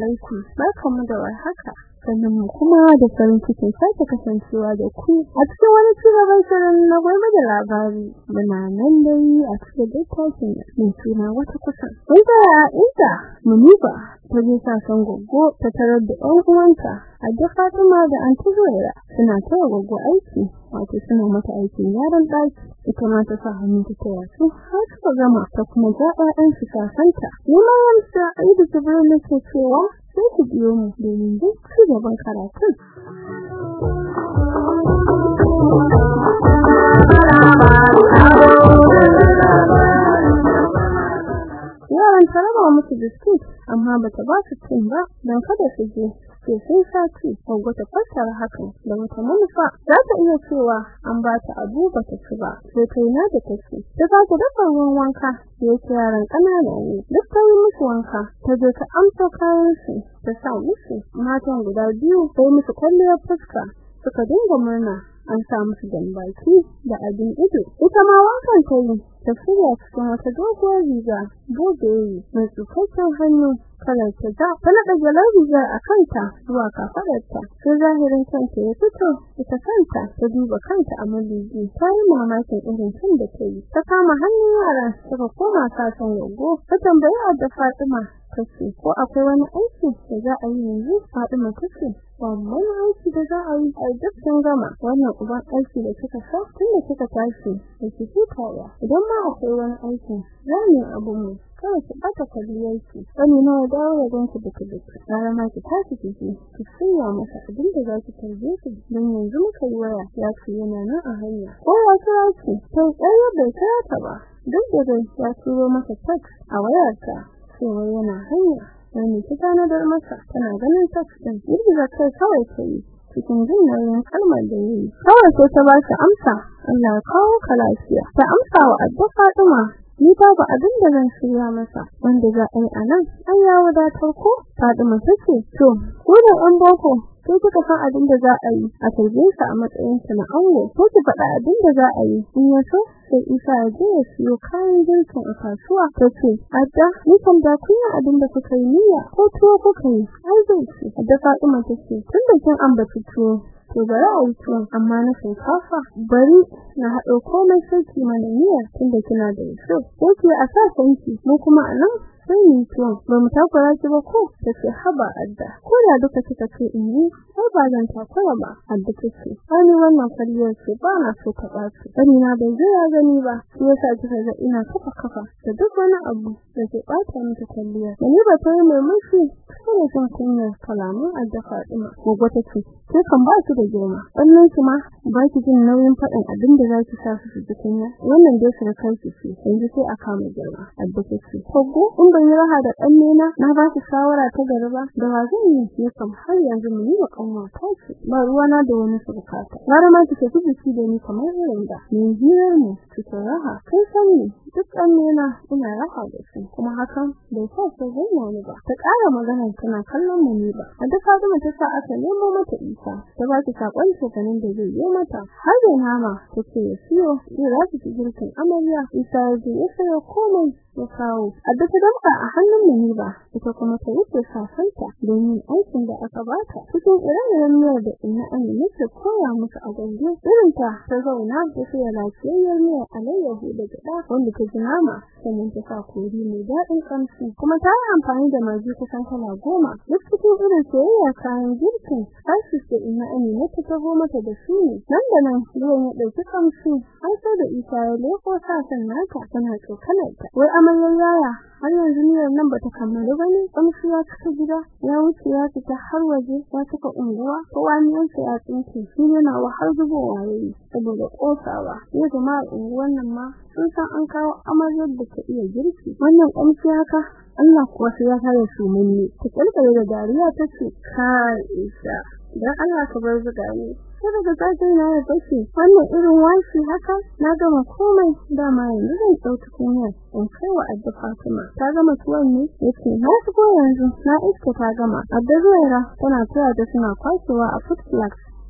alaikum. Barkamu da warhaka. Sannan mu kuma da farin cikin sake kasancewa da ku a cikin wani cigaban shirin na gobe da labari. Muna nan dai a cikin littafin mai suna wata kusa inda inda muniba ta je goggo ta tarar da ɗan uwanta. A da Fatima da Anti Zuwaira suna taya goggo aiki wato suna mata aikin yaran ɗaki. Ita ma ta sa hannu ta taya su har suka gama ta kuma ga ɗan su sasanta kuma yamsa Aidu ne ke cewa sai ku biyo mu domin duk ci gaban karatun. Yaran ta raba musu biskit amma bata ba su cin ba don kada su je. Ke sun sati ko ta fassara hakan da wata manufa? Za ta iya cewa an ba ta abu ba ta ci ba sai kai na da take ta ba ta dafa ruwan wanka ya ce yaran kanana ne. Duk ta yi musu wanka ta je ta amsa kayan su ta sa musu matan guda biyu sai musu kwalliyar fuska suka dinga murna. An sa musu baki da abin ido. Ita ma wankan ta yi ta shirya cikin wata doguwar riga bobeyi mai tsufaffen hannu. Kalar ta naɗa jalar rigar a kanta zuwa kafaɗarta sai zahirin kanta ya fito ita kanta ta duba kanta a madubi. Ta yi mamakin irin kan da ta yi. Ta kama hannun yara suka koma sasan yago ta tambayi adda fatima tace ko akwai wani aiki da za a yi yanzu? Fatima tace wannan aiki da za a yi a duk sun gama. Wannan uban aiki da kika sa tun da kika tashi da kike kaya idan ma akwai wani aiki za mu abu mu kawai ki bata kwaliyarki wani na dawo ya ganki da kudurki rana ma ki tashi ki je ki shirya masa abin da za ki tarbe ki don yanzu muka yi waya ya ce yana nan a hanya. Ko kira ki sai tsaye bai ta ba. Duk da dai ya turo masa text a wayarta cewa yana hanya. Wani ta tanadar masa tana ganin text din girgiza kai kawai ta cikin jin nauyin kalmar da yi. Kawai sai ta ba shi amsa. Allah kawo ka lafiya. Ta amsa wa adda Fatima ni babu abin da zan shirya masa wanda za a yi a nan. An ya wadatar ko? Fatima tace to ko da an boko sai kuka san abin da za a yi a tarbe sa a matsayin sa na ango? Ko ki faɗa abin da za a yi? In ya so sai Isa ya je ya siyo kayan girkin a kasuwa. Tace adda ni kan da kun yi abin da kuka yi niyya ko tuwo kuka yi? Ai zai ci. Adda Fatima tace tun da kin ambaci tuwo to bari a yi tuwon amma na shinkafa. Bari na haɗo komai sai ki mana tunda kina da yaso ko ki a sa sanki mu kuma a nan sai ni tuwon. Ba mu takura ki ba ko? Tace haba adda. Ko da duka kika ce in yi ko ba zan takura ba adda tace wani wannan kariyar ce ba na so ta ɓaci. Gani na bai ya gani ba. Shi yasa kika ga ina kafa kafa da duk wani abu da ke ɓata miki kwalliya. Ni ba ta mai mushi kana jin kunyar kalamun adda Fatima gogo tace ke kan ba ki da girma. Wannan ki ma ba ki jin nauyin faɗin abin da zaki sa su ji kunya. Wannan dai su kai ki ce yanzu sai a kama girma adda tace kogo in ban yi raha da ɗan nena na ba ki shawara ta gari ba da wa zan yi ne kam har yanzu mu yi wa kanwa ta ce ba ruwa na da wani su buƙata gara ma ki tafi biki da ni kamar irin da ni hirar mu ki raha kai sani duk ɗan nena ina raha da su kuma hakan bai sa su ni ba. Ta ƙara magana tana kallon mu ne ba. A duk Fatima ta sa aka nemo mata Isa ta ba ta saƙon shekarun da zai yi mata. Har da nama ta ce ya siyo zai za su ci girkin amarya. Isa ya je komai. Ya kawo. A duk damka a hannun mu ne ba ita kuma ta wuce safanta domin aikin da aka bata cikin ire-iren miyar da ina amina ta koya musu a gwanjo irin ta ta zauna ta siya lafiyayyar miyar alayyahu da gida wanda ta ji nama sannan ta sa kori mai daɗin kamshi kuma ta yi amfani da magi kusan kala goma. Duk cikin irin soyayya kayan girkin spices da ina amina ta taho mata da su ne. Nan da nan ruwan ya ɗauki kamshi an sai da isa ya leko sasan nata tana tsokanar ta. Wai amaryar yaya har yanzu miyar nan bata kammalu ba ne kamshi ya cika gida ya wuce ya fita har waje ya cika unguwa. Kowa miyansa ya tsinke shi yana wahar zubowa yayi saboda kosawa ya jama'ar unguwan nan ma sun san an kawo amaryar da ta iya girki. Wannan kamshi haka Allah kuwa sai ya kare su munni ta kalkale da dariya tace kai isa dan Allah ka bar zuga ni sai daga zaki na ya bace wannan irin washi haka na gama komai. Dama yanzu zan ɗauki kunya in kai wa adda Fatima. Ta gama tuwon ne? Yace na shigo yanzu. Na iska ta gama. Adda zuwa tana tsaya da suna kwashewa a food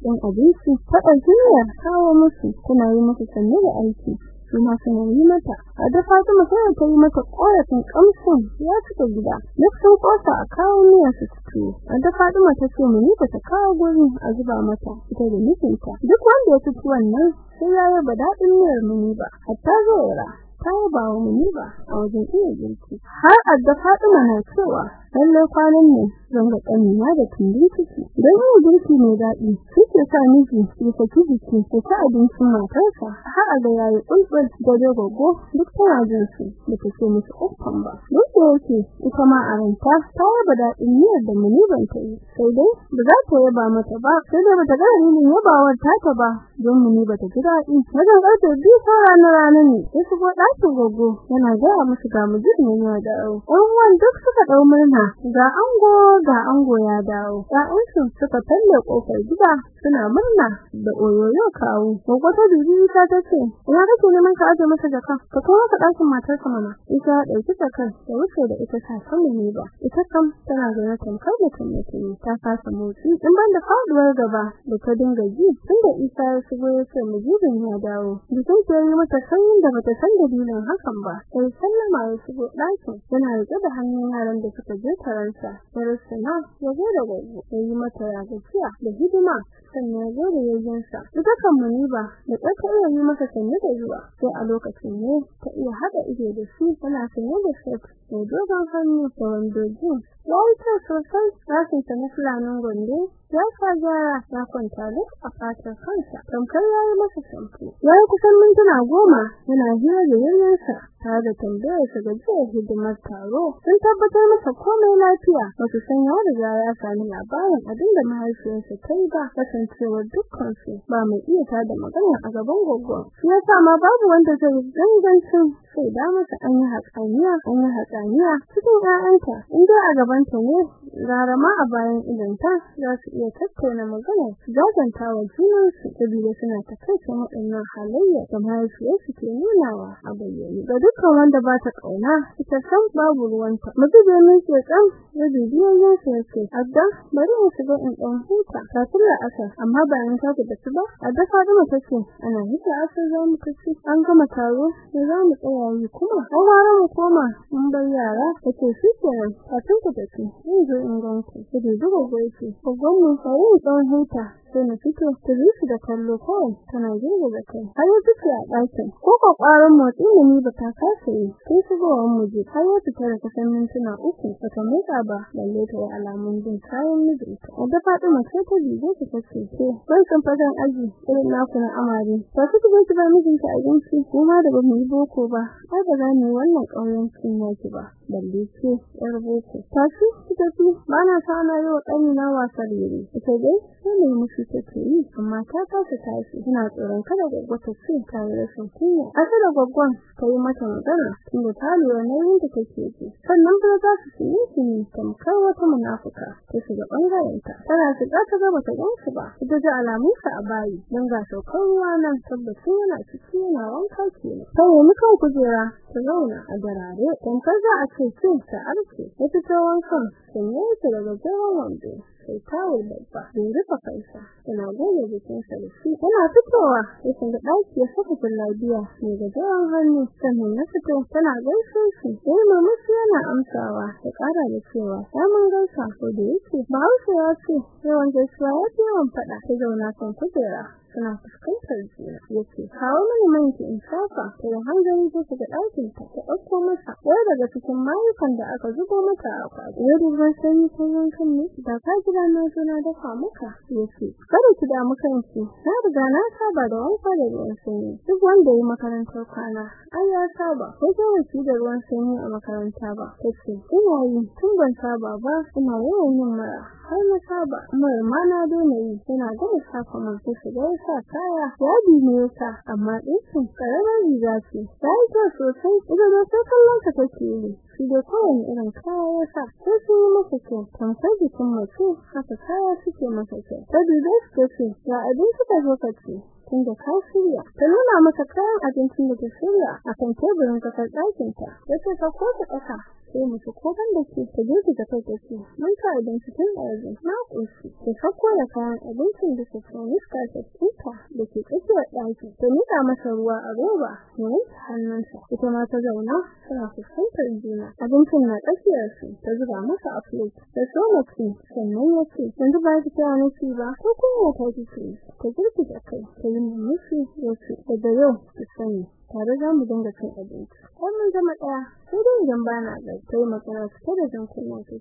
din abinci. Ta ɗauki kawo musu tana yi musu sanne da aiki. Su ma suna yi mata. A da Fatima sai ta yi mata korafin kamshin ya cika gida. Duk sun kosa a kawo miya su ci a da Fatima ta ce muni ta kawo guri a zuba mata ita da mijinta. Duk wanda ya ci wannan sai ya yaba daɗin miyar muni ba. Hatta zoyara ta ba muni ba a wajen iya girki. Har adda Fatima na cewa lalle kwanan ne zan ga kanina da tumbin ciki. Dan yin girki mai daɗi suke sa miji ya saki jiki ko ta abincin matarsa. Har a ga yayi kulkul da dogogo duk tana jin su da take musu uffan ba. Duk da yake ita ma a ranta ta yaba daɗin miyar da muni ban ta yi. Sai dai ba za ta yaba mata ba sai da bata ga dalilin yabawar ta ta ba don muni bata ji daɗi. Wajen ƙarfe biyu ta rana rana ne ya shigo ɗakin gogo yana gaya musu ga mujibin ya dawo. Ɗan uwan duk suka ɗau murna. Ga ango ga ango ya dawo. Ƴaƴansu suka talle ƙofar gida suna murna da oyoyo kawo. Gogo ta dubi ta tace ina kake neman ka aje masa jaka? Ka kawo ka ɗakin matarsa mana. Ita ya ɗauki jakar da wuce da ita sakan ne ba. Ita kam tana zaune tamkar mutum mutum ta kasa motsi in ban da faduwar gaba da ta dinga ji tunda isa ya shigo ya ce mujibin ya dawo. Jikin ta yi mata sanyin da bata san dalilin hakan ba. Sai sallama ya shigo ɗakin yana riƙe da hannun yaran da suka je taransa darusana ya zo da gogo mata ya gajiya da hidima. Sannan zo da yayyansa ita kan muni ba da tsaka iya yi masa sanye da zuwa. Sai a lokacin ne ta iya haɗa ido da shi tana sanye da shirt mai dogon hannu da wando jeans. Ya yi kyau sosai rashin ta na fulanin gondo ya sa gyara ya kwanta duk a fatar kansa. Tamkar ya yi masa shampo ya yi kusan mintuna goma yana hira da yayyansa tare da tambayar sa ga jiya hidimar taro. Sun tabbatar masa komai lafiya wasu san ya riga ya sami labarin abin da mahaifiyarsa ta yi ba. Kasancewar dukkan su ba mai iya tada magana a gaban gogo shi yasa ma babu wanda zai gangancin sai da masa an yi hatsaniya an yi hatsaniya. Cikin ƴaƴanta in dai a gabanta ne gara ma a bayan idanta za su iya tattauna magana jajanta wa junansu sabida suna takaicin waɗannan halayya da mahaifiyarsu ke nunawa a bayyane. Ga dukkan wanda ba ta ƙauna ita san babu ruwanta. Da min ke kan ya bibiyoyin sa yake adda bari mu shiga in ɗan huta kafin da asa amma bayan ta da su ba. Adda Fatima tace ana hita asar za mu kace an gama taro da za mu tsaya yi kuma. An fara mu koma mun bar yara take shi kenan kafin ku tafi zan zo in ganku sai duba gobe ko gwamnati sai huta sai na fito ta rufe da kallo kawai tana girga da kai. Har ya fice a ɗakin. Ko ƙwarin motsi ne ni ba ta kasa yi. Sai shigowar mu je. Har ya fita da kusan mintuna uku. Ba ta motsa ba. Balle ta alamun bin kayan mijinta. Da Fatima sai ta bibe ta tace ce ban san fadan aji irin na amare. Ta fito ba ki ba mijinta abinci. Kuma da ba mu yi boko ba. Ai ba za mu wannan ƙauyancin yaki ba. Balle ce yar boko. Ta ci ki tafi. Ba sa na yi wa wasa rere ita dai sai ne musu take yi amma ta kasa tashi ina tsoron kada gaggo ta ce ta yi rashin kunya aka da gaggon ta yi mata magana tunda ta lura nauyin da take ji sannan ba za su shi ne tamkar wata munafuka ta shiga ɓangaren ta tana shiga ta gaba ta gansu ba ita ji alamun sa a bayi dan ga saukar ruwa nan tabbacin yana ciki yana wanka kenan ta yi mukan kujera ta zauna a darare tamkar za a ce cin ta arce ya fito wankan sannan ta daga jawan sai tawo babba bai rufe kansa yana goge jikinsa da shi. Yana fitowa ya shiga ɗaki ya saka jallabiya mai gajeren hannu sannan ya fito tana gaishe shi sai mamaci yana amsawa ya ƙara da cewa ya mun gaisa ko da yake. Bahaushe ya ce yawan gaisuwa ya fi yawan faɗa ta zauna kan kujera. Suna fuskantar juna ya ce kawo mini manki in shafa ta yi hanzari ta shiga ɗakin ta ta ɗauko masa ɗaya daga cikin mayukan da aka zubo mata a kwaɗi ya ruwan sanyi ta yankan ne da ka jira na zo na dafa maka ya ce kada ki damu kanki na riga na saba da wanka da ruwan sanyi duk wanda yi makarantar kwana ai ya saba ko ta wuce da ruwan sanyi a makaranta ba tace ina yi tun ban saba ba ina yawan yin mara. Har na saba mara ma na daina yi yana gama shafa man sai shiga sa kaya. Yadi ne yasa amma dinkin karamar riga ce. Sai ta sosai idan da ta kallon ka take yi. Shi da kowane irin kaya yasa sai su yi masa kyau. Tamkar jikin mace haka kaya suke masa kyau. Ta dube su ce ya abin suka zo ka ce tunda ka shirya. Ta nuna masa kayan abincin da ta shirya akan teburin ƙasar ɗakin ta ya ce ka ko ta ƙasa. Sai mu ci koban da ke ta gefe da kai take mun ka tun da yanzu na ƙoshi ta sako da kayan abincin da suka niska ta tuka da ke tsakiyar ɗaki ta nika masa ruwa a roba wanke hannunsa ita ma ta zauna tana fuskantar juna abincin na tsakiyar su ta zuba masa a plate ta so ci sannan ya ce yanzu ba ki ta wani ci ba ko kuma ta ci ta girki da kai ta yi murmushi ya ce da yau ki sani tare za mu dinga cin abinci. Har mun zama ɗaya. Sai dai idan ba na ga sai magana ta da jan kunna ce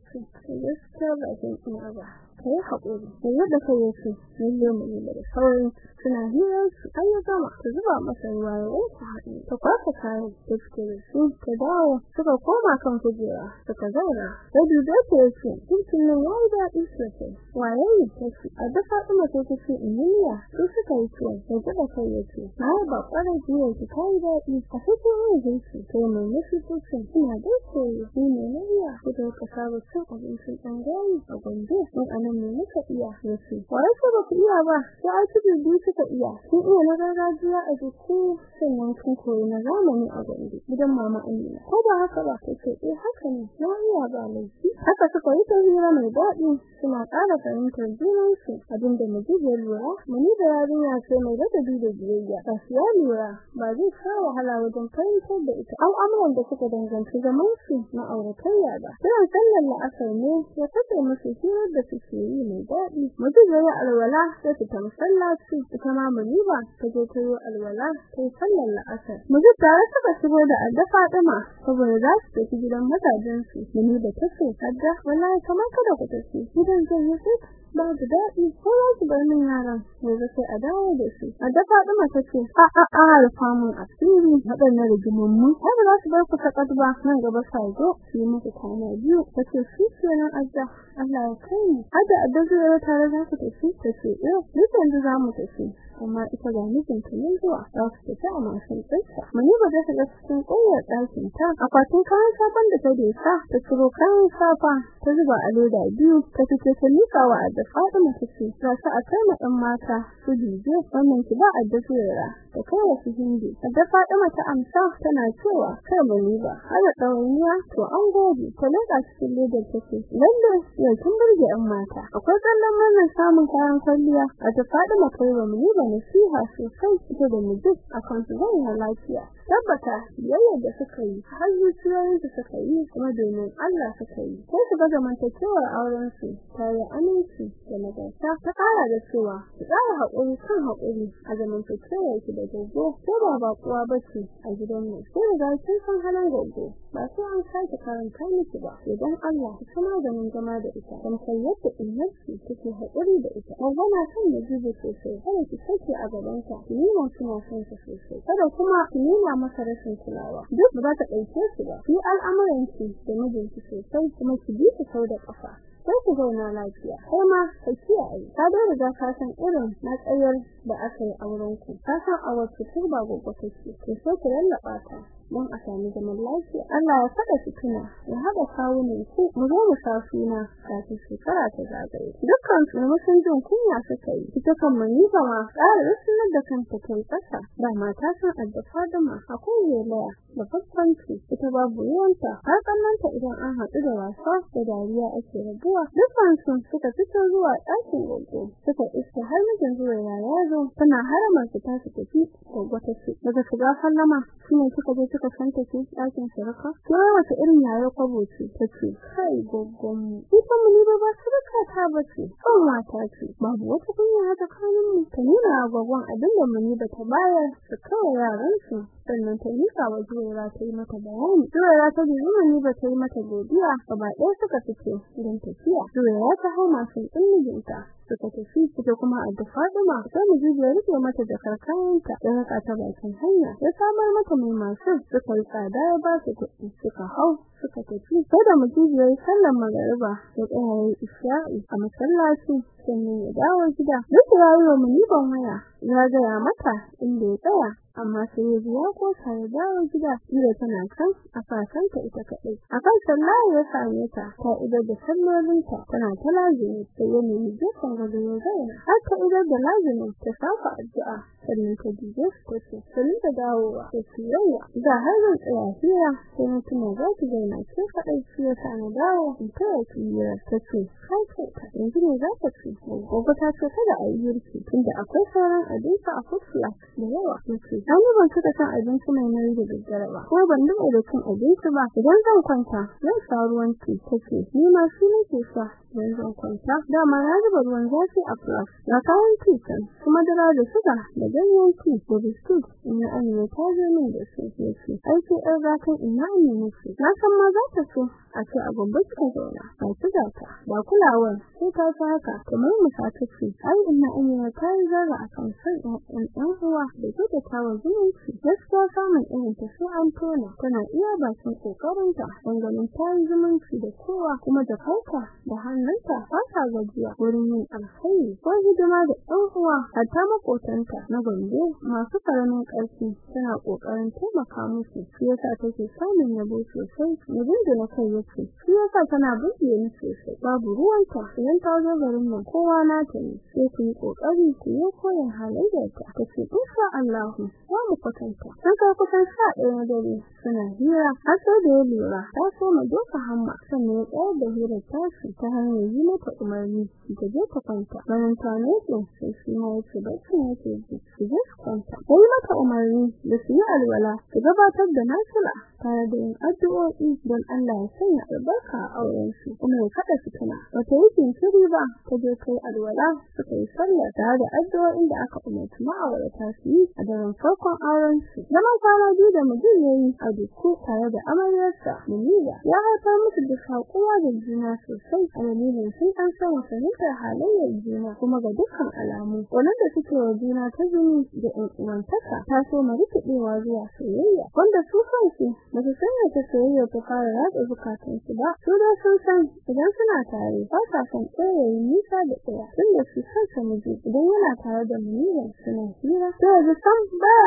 gaskiya ba zan iya ba. Kai haƙuri da yadda kai yake lalle mu ne da sauri suna hirar su ya gama ta zuba masa ruwa ya wanke hannu ta kwasa kayan da suke da su ta dawo suka koma kan kujera suka zauna da dube ta ya ce cikin nan yayi daɗi sosai waye ne take a da Fatima ta ce Emilia su suka yi tuwon da gaba kai ya ce na ba ƙwarai jiya ki kai daɗi a cikin wani jinsi kai mai nufi ce ina da koyi ne ne ya ku da ka saba cin abincin ɗan gani a gombe mun a nan ne muka iya ya ce ko ba ku iya ba? Sai a cikin biyu suka iya. Sun iya na gargajiya a jiki sannan kun koyi na zamani a gombe gidan mama Amina. Ko ba haka ba take eh haka ne na iya ba laifi haka suka yi hira mai daɗi suna ƙara fahimtar junansu. Abinda Mujib ya lura muni da yarinya ce mai ladabi da biyayya. Ba ya lura ba zai sha wahala wajen fahimtar da ita. Al'amuran da suka danganci zaman su na auratayya ba. Sai sallar la'asar ne ya kace musu hirar da suke yi mai daɗi. Mujib ya yi alwala ta masallaci ita ma Muniba ta je ta yi alwala ta yi sallar la'asar. Mujib tare suka shigo da adda Fatima saboda za su tafi gidan mazajen su Muniba ta ce adda wallahi kamar kada ku tafi gidan zai yi sai babu daɗi ko za su bar min yaran? Yanzu sai a dawo da su. A dafa ɗuma ta ce a a a alfa mun asiri. Waɗannan rigimammu ai ba za su bar ku sakat ba. Nan gaba sa zo su yi muku kwana biyu ta ce shi kenan adda Allah ya kai ni adda zai tare za ku tafi ta ce eh duk yanzu za mu tafi. Amma ita ga mijin ta ne zuwa za su tafi a mashin ɗinsa muni ba ta shiga cikin ƙoyar ɗakin ta. Akwatin kayan safan da ta desa ta ciro kayan safa ta zuba a leda biyu ta fice ta miƙa wa da Fatima ta ce za su a kai ɗan mata su dije wannan ki ba a dafira ta kai wa su hindi da Fatima ta amsa tana cewa kai muni ba har da ɗawainiya to an gode. Ta leƙa cikin ledar ta ce lalle yau kin burge ɗan mata. Akwai kallon wannan samun kayan kwalliya. A da Fatima kai wa muni ba nasiha sosai ita da mijin akan su zama lafiya. Tabbata yayin da suka yi har zuciyoyin su suka yi kuma domin Allah suka yi. Sai su ga zamantakewar auren su tare aminci da nagarta. Ta kara da cewa su tsara haƙuri kan haƙuri a zamantakewar su da gogo ko ba bakuwa bace a gidan mu sai da kin san halin gogo ba sai an sake karanta miki ba. Idan Allah ya kuma mun zama da ita dan kai yadda innarki take haƙuri da ita. Magana kan da jibi sosai kada ki sake a gabanta ni ma kina son ta sosai. Kada kuma ki nuna masa rashin kulawa. Duk ba ta ɗauke su ba. Ki al'amuran ki da mijinki sosai kuma ki bi su sau da ƙafa. Sai ku zauna lafiya. Kai ma ka kiyaye. Ka da riga ka san irin na tsayar da aka yi auren ku ka san a wacce turba gobe kake. To sai ku lallaba ta. Don a sami zaman lafiya. Allah ya saka fitina ya haɗa kawunan ku mu zo mu sa suna kafin shekara ta zagaye. Dukkan su musun jin kunya suka yi. Ita kan mani ba ma ƙara rusunar da kanta kai ƙasa da mata sun adda fadama akwai yelaya da babbanci ita babu ruwanta. Har kallanta idan an haɗu da wasa da dariya ake rabuwa. Dukkan su suka fito zuwa ɗakin gogo suka iska har mijin zuwa ya zo. Tana haramar su ta tafi gogo ta ce daga shiga sallama shine suka je suka santa ce ɗakin sarka to wata irin yare kwabo ce tace kai gogon mu ita mu ne ba sarka ta bace kan mata ce babu wata kunya haka kanin mu. Ta nuna gogon abin da mu ne ba ta bayar su kawai yaran su sannan ta nika wa zuwa ta yi mata bayani. Zuwa ta ji ni ba ta yi mata godiya gaba ɗaya suka fice don tafiya. Zuwa ta hau masu ɗin mijinta. Suka tafi ita kuma a da Fatima. Sai mu ji ya riƙe mata da karkayanta da raka ta bakin hanya ya samar mata mai masu suka tsada ya ba su kuɗi suka hau suka tafi. Sai da mutum ya yi sallar magariba ya tsaya ya isha'i a masallaci sannan ya dawo gida. Duk ya yi wa muniban waya ya gaya mata inda ya tsaya. Amma sai ya ji ya kosa ya dawo gida ira tana kan a fasanta ita kaɗai. A kan sallah ya same ta ta idar da sallolinta tana ta lazimi sai ya nemi gefen gado ya zauna. Har ta idar da lazimi ta saka addu'a sannan ta dube ta ce sun da dawowa ta tsirayya da har zan tsaya hira sai mutum za ki zauna ce kaɗai shi ya sa na dawo in ta yi hira ta ce kai ta yanzu ne za ta ci gobe ta ce kada a yi tunda akwai sauran abinci a fusla da yawa ta an ban cika san abinci mai nauyi da daddare ba ko ban duba da cin abinci ba. Idan zan kwanta zan sha ruwan ti ta ce ni ma shi nake sha idan zan kwanta. Dama na zuba ruwan zafi a flask na kayan titan kuma dara da suga da ganyen ti da biskit. Ina amina ta zo min da su ce ce aiki ɗan zakan ina amina ce na san ma za ta so a ce a babbar ta zauna. Ba su ta ba kulawar sai ta fi haka kamar musa ta ce ai ina amina ta yi zara a kan son ɗan ɗan uwa da ta wa zumunci gaskiya samun irin ta sai an tona tana iya bakin kokarinta don ganin ta yi zumunci da kowa kuma da farka da hannunta ba ta gajiya wurin yin alkhairi ko hidima da ɗan uwa hatta makotanta na gombe masu ƙaramin ƙarfi tana ƙoƙarin taimaka musu shi yasa take samun yabo sosai mijin da na kai yake shi yasa tana burge ni sosai babu ruwanta idan ta zo garin nan kowa na ta ne sai ku yi ƙoƙari ku yi koyon halayyarta ta ce insha Allah za mu kwatanta. Sun kai kusan sha ɗaya dare suna hira har sai da ya lura ta so doka hamma sannan ya tsayar da hirar tashi ta hanyar yi mata umarni ta je ta kwanta. Bayan ta nutse sai shi ma ya ce bacci yake ji su je su kwanta. Ya yi mata umarni da su yi alwala su gabatar da nasila tare da yin addu'o'i don Allah ya sanya albarka a auren su kuma ya kada fitina. Wata yi jinkiri ba ta je ta yi alwala suka yi sallah tare da addu'o'in da aka umarci ma'aurata su yi a daren farkon auren su. Zaman kwana biyu da mijin ya yi a dukku tare da amaryarsa Munira ya haifar musu da shakuwa da juna sosai. A dalilin sun an sama fahimtar halayyar juna kuma ga dukkan alamu. Wannan da suke wa juna ta jini da uwantaka ta so mu rikidewa zuwa soyayya. Wanda su kansu ba su sanya ta soyayya ta fara ratsa zukatan su ba. Su da sun san idan suna tare ba sa son tsayayi nisa da tsaya tunda su kansa miji idan yana tare da Munira suna hira. To yanzu san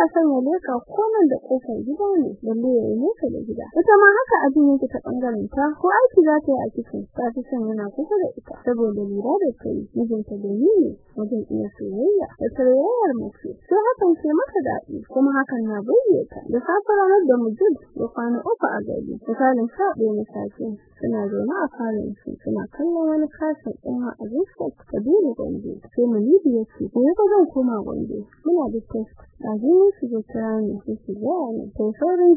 baya son ya leka komai da ƙofar gida ne balle ya nesa da gida. Ita ma haka abin yake ta ɓangaren ta ko aiki za ta yi a cikin ta fi son yana kusa da ita saboda lura da kai mijinta da ni wajen iya soyayya da tarayyar mace. Sai hakan ke maka daɗi kuma hakan na burge ta. Da safar ranar da mujid ya kwana uku a gari misalin sha ɗaya na safe suna zaune a falon su suna kallon wani kashin ɗin a Rizkat Kabiru Gombe. Sai Munidi ya ce ko zan koma Gombe? Muna da test. A jini su ga kira ne su su ga ne sai saurin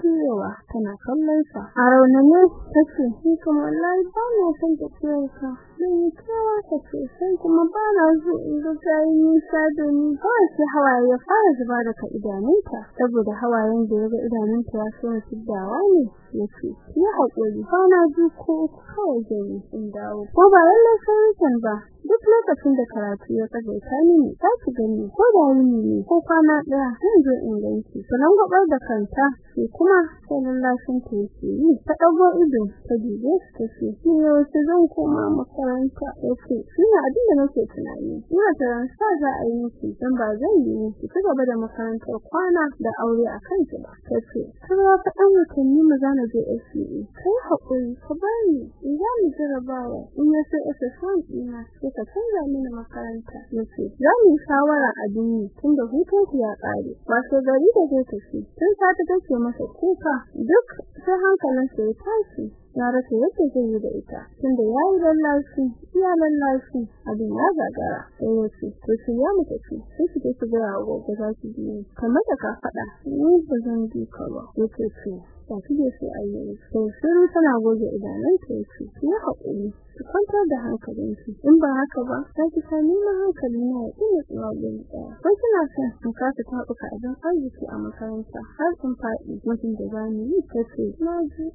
tana kallon sa a raunane ta ce ni kuma wallahi ba na son tafiyar ka zan yi ta ce sai kuma ba na so in ga ta yi nisa da ni. Kawai sai hawaye ya fara zuba daga idanunta saboda hawayen da ya ga idanunta ya so fiddawa ne ya ce ki haƙuri ba na ji ko kawai zai in dawo. Ko ba lallai sai ba duk lokacin da karatu ya kazaita mini za ki gani ko da wuni ne ko kwana ɗaya zan zo in ganki sanan gabar da kanta sai kuma sai lallashin ta yake yi. Ta ɗago ido ta dube ta ce ni yaushe zan koma makaranta? Ya ce ina abin da nake tunani. Ina taron sa za a yi miki dan ba zan yi miki ci gaba da makarantar kwana da aure a kanki ba. Ta ce kuma ka ɗan watanni mu zana je SCE kai haƙuri ka bani za mu jarabawa in ya sai SSN ɗina sai ka canza mini makaranta. Yace za mu shawara a duniya tunda hutun ya kare wato gari da zai tafi. Tun sata take masa kuka duk sai hankalin sa ya tashi. Ya rasa yadda zai yi da ita tunda ya yi lallashi ya lallashi abin ya gagara. Sai ya ce shi ya mutu ce sai ki take ga gobe za ki biyu kamar da ka faɗa ni ba zan bi ka ba. Yace ce ba ki da sai ayi sai shiru tana goge idanunta ya ce ki haƙuri. Ki kwantar da hankalinki. In ba haka ba sai ki sami ma hankali na ya iya tsawa gurin ɗaya. Ko kina son in kasa taɓuka abin arziki a makaranta har in faɗi mutum da za mu yi kace na ji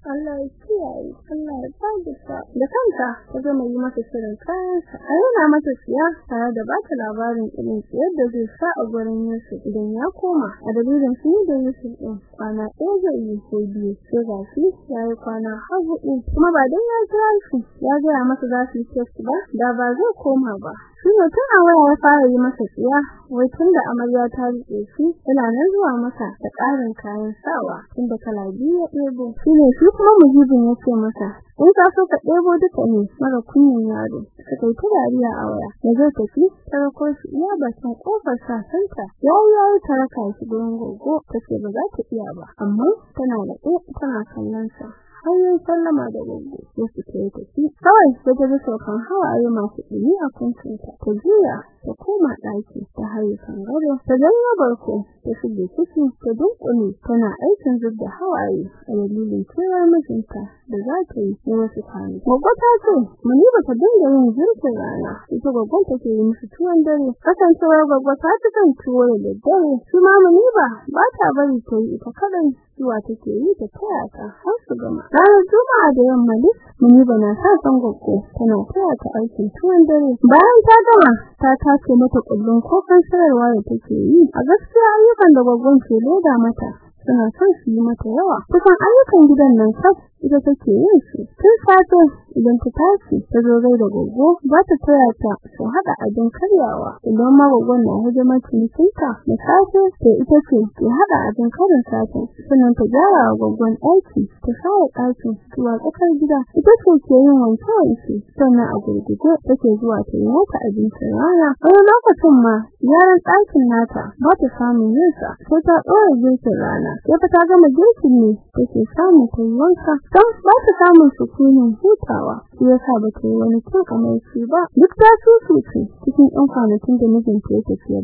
Allah ya kiyaye Allah ya sa da kanta ta gama yi masa shirin kayansa a yana mata siya tare da ba ta labarin irin yadda zai sa a gurin Yusuf idan ya koma. A dalilin shi da Yusuf din kwana ɗaya zai yi ko biyu. Sai ga shi ya yi kwana har huɗu. Kuma ba dan ya kira shi ya gaya masa za su yi ba da ba zai koma ba. Shi ne tun waya ya fara yi masa tsiya? Wai tunda amarya ta riƙe shi yana nan zuwa masa da ƙarin kayan sawa tunda kala biyu ya ɗebo. Shi ne shi kuma mujibin ya ce masa in ka so ka ɗebo duka ne mara kunyin yaro. Ka kai ta dariya a waya. Da zai tafi ta rako shi iya bakin ƙofar sasanta. Yayi yayi ta raka shi gurin gogo tace ba za ta iya ba amma tana da ɗaya tana kallon sa har sallama da gogo ya fita ya tafi kawai sai ta ji saukan hawaye masu ɗumi a kuncinta ta juya ta koma ɗaki ta haye kan gado ta janyo barko ta shige ciki ta dunkule tana aikin zubda hawaye a dalilin kewar mijinta da za ta yi na wasu kwanaki. Gogo ta ce, muni ba ta dinga yin zurfin rana, ita gogon take yi musu tuwon dare. Kasancewar gogo ta fi kan tuwo da daddare, shi ma muni ba ba ta bari ta yi ita kaɗai zuwa take yi ta taya ta har su gama. Ranar Juma'a da yamma duk muni ba na sa son gogo tana taya ta aikin tuwon dare. Bayan ta gama ta tace mata kullun ƙofar sayarwa da take yi. A gaskiya ayyukan da gogon ke loda mata suna son su yi mata yawa. Kusan ayyukan gidan nan sab ita take yin su. Tun safe idan ta tashi ta zo da gogo ba ta taya ta su haɗa abin karyawa. Idan ma gogon na hidimar cinikinta da safe sai ita ce ke haɗa abin karin safe. Sannan ta gyara gogon ɗaki ta share ɗakin zuwa tsakar gida. Ita ce ke yin wanke wanke sannan a gurguje take zuwa ta yi mata abincin rana. Wani lokacin ma yaran ɗakin nata ba ta samun yin sa sai ta ɗora girkin rana. Fa ta gama girkin ne take samun ta yi wanka. Don ba ta samun sukunin hutawa. Shi yasa ba ta yi wani cin amarci ba. Duk ta susuce cikin ɗan kwanakin da mijinta ya tafi.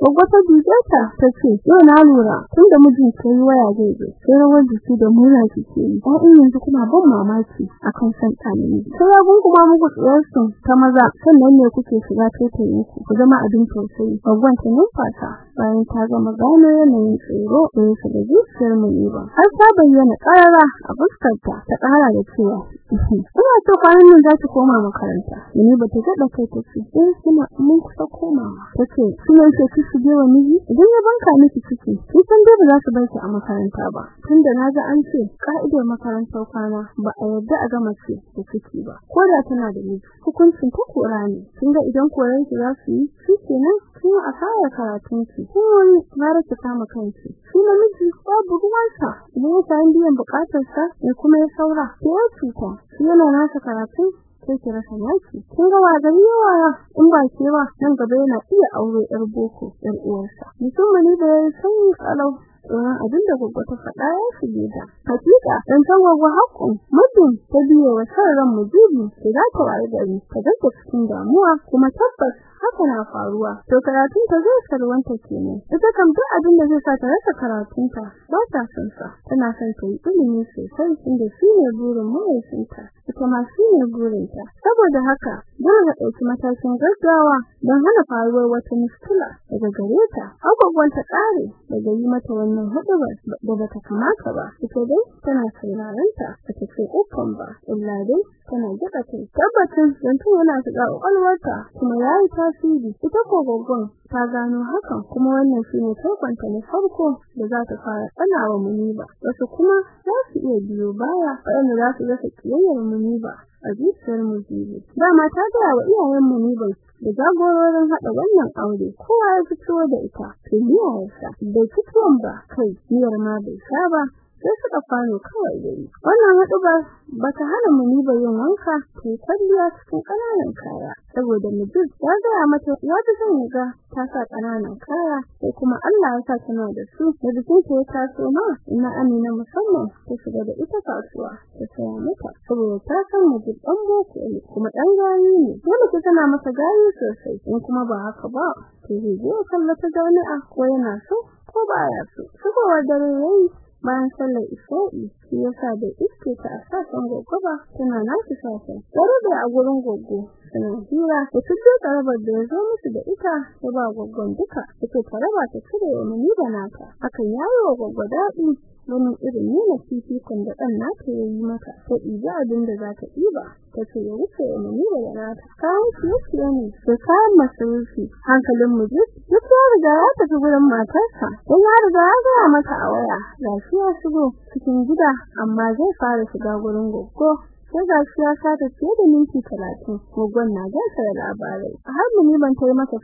Gwagwa ta dube ta ta ce yau na lura tun da mijin ta yi waya zai zo. Sai rawar jiki da murna kike yi. Ɗan yanzu kuma ban mamaki akan san ɗani. Sai ya gunguma muku tsiyarsu ta maza sannan ne kuke shiga taitayin ku. Ku zama abin tausayi. Gwagwan ta numfasa bayan ta gama gano yanayin tsoro da ya shiga zuciyar mu ne ba. Har ta bayyana ƙarara a fuskarta ta ƙara da cewa ina so kwanan nan za ta koma makaranta. Ni ba ta gaɗa kai ta ce eh kuma mun kusa komawa. Ta ce suna ce ki shige wa miji idan ya banka miki ciki kin san dai ba za su bar ki a makaranta ba. Tunda na ga an ce ka'idar makarantar kwana ba a yarda a gama ce da ciki ba. Ko da tana da miji hukuncin ta kora ne. Kin ga idan koran ki za su yi shi kenan kuma a fara karatun ki. Wani na rasa kama kanki. Shi namiji babu ruwansa idan ya samu biyan bukatarsa ya kuma ya saura. Ya cuta yana nasa karatun sai ki rasa yaki kin ga wa yawa in ba ke ba nan gaba yana iya aure yar boko yar uwarsa ne da ya san kalau tsoron abin da gogo ta faɗa ya shige ta hakika dan san gogo hakkun mutum ta biye wa sarran mujibi da ta waye gari ta ganta cikin damuwa kuma tabbas haka na faruwa. To karatun ta zai sarwanta kenan. Ita kam duk abin da zai sa ta rasa karatun ta ba ta son sa. Tana son ta yi ilimi sosai inda shi ne burin mahaifinta. Ita ma shi ne burinta. Saboda haka dole ta ɗauki matakin gaggawa don hana faruwar wata muskila daga gare ta. Abubuwan ta ƙare daga yi mata wannan hudubar da bata kamata ba. Ita dai tana sauraron ta bata ce uffan ba. Illa dai tana gida kai. Tabbatin zancen yana shiga ƙwaƙwalwarta kuma yayi tasiri. Ita ko gogon ta gano hakan kuma wannan shine tabbanta na farko da za ta fara tsanawa muniba. Wasu kuma za su iya biyo baya waɗanda za su rasa kiyayyar muniba a zuciyar mujibi dama ta gaya wa iyayen muniba da jagororin haɗa wannan aure kowa ya fito da ita to miyarsa bai fito ba kai miyar ma bai sha ba sai suka fano kawai dai wannan haɗubar bata hana muniba yin wanka ta kwalliya cikin ƙananan kaya. Saboda mijin ya gaya mata ya fi son ga ta sa ƙananan kaya sai kuma Allah ya sa tana da su. Da bikin ta ya taso ma ina amina musamman ta shiga da ita kasuwa ta saya mata. Saboda ta san mijin ɗan boko ne kuma ɗan gani ne. Dole ta tana masa gani sosai in kuma ba haka ba to zai je kalla ta jami'a ko yana so ko baya so. Saboda dare yayi bayan sallar isha'i shi yasa da iske ta a sashen gogo ba tana nasu sashen tare da a gurin gogo suna hira da tuzo karabar da ya zo musu da ita ya ba gogon duka take taraba ta cire wa muni da nata. Hakan yayi wa gogo daɗi. Wani irin nuna fifikon da ɗan nata ya yi mata ta ɗibi abin da za ta ɗiba ta ce ya wuce wa muni da nata kayan ciye-ciye ne da kayan masarufi hankalin mu duk duk ya riga ya tafi gurin matarsa don ya riga ya gaya mata a waya ga shi ya shigo cikin gida amma zai fara shiga gurin goggo. Sai ga shi ya sata fiye da minti talatin mugun na gasa da labarai. Har mu ban ta yi masa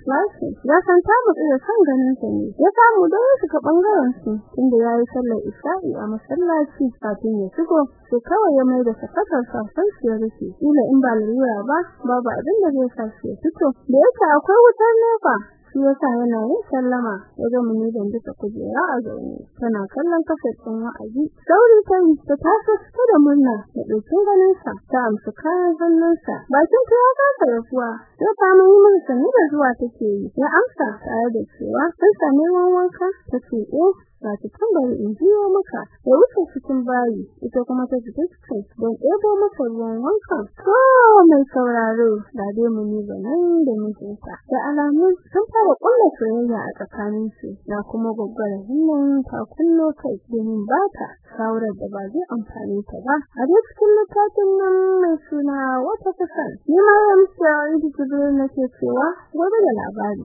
ya san ta mutu da son ganin sa ne. Ya samu da wasu ka ɓangaren su inda yayi sallar isha'i a masallaci kafin ya shigo sai kawai ya mai da sakatar sa sai ya rufe. Ila in ba lura ba babu abin da zai sa shi fito. Da yake akwai wutar nefa shi yasa yana yin sallama ya ga muni da duka kujera a zaune. Tana kallon kafin wa'azi. Sauri ta yi ta taso ta da murna da daukin ganin sa ta amsa kayan hannunsa. Bakin ta ya kasa rafuwa. Sai ta mai mun sani da zuwa take yi. Ya amsa tare da cewa sai sami wanka? Ta ce ba ta tambari in jiyo maka ya wuce cikin bayi ita kuma ta fita cikin don ɗebo masa ruwan wanka. To mai sauraro da dai muni da nan da mijinta. Da alamun sun fara kulla soyayya a tsakanin su na kuma gwaggwara hannun ta kullo kai domin ba ta shawarar da ba zai amfani ta ba. A dai cikin littafin nan mai suna wata kusan ni ma ya musa inda kudurin nake cewa gobe da labari.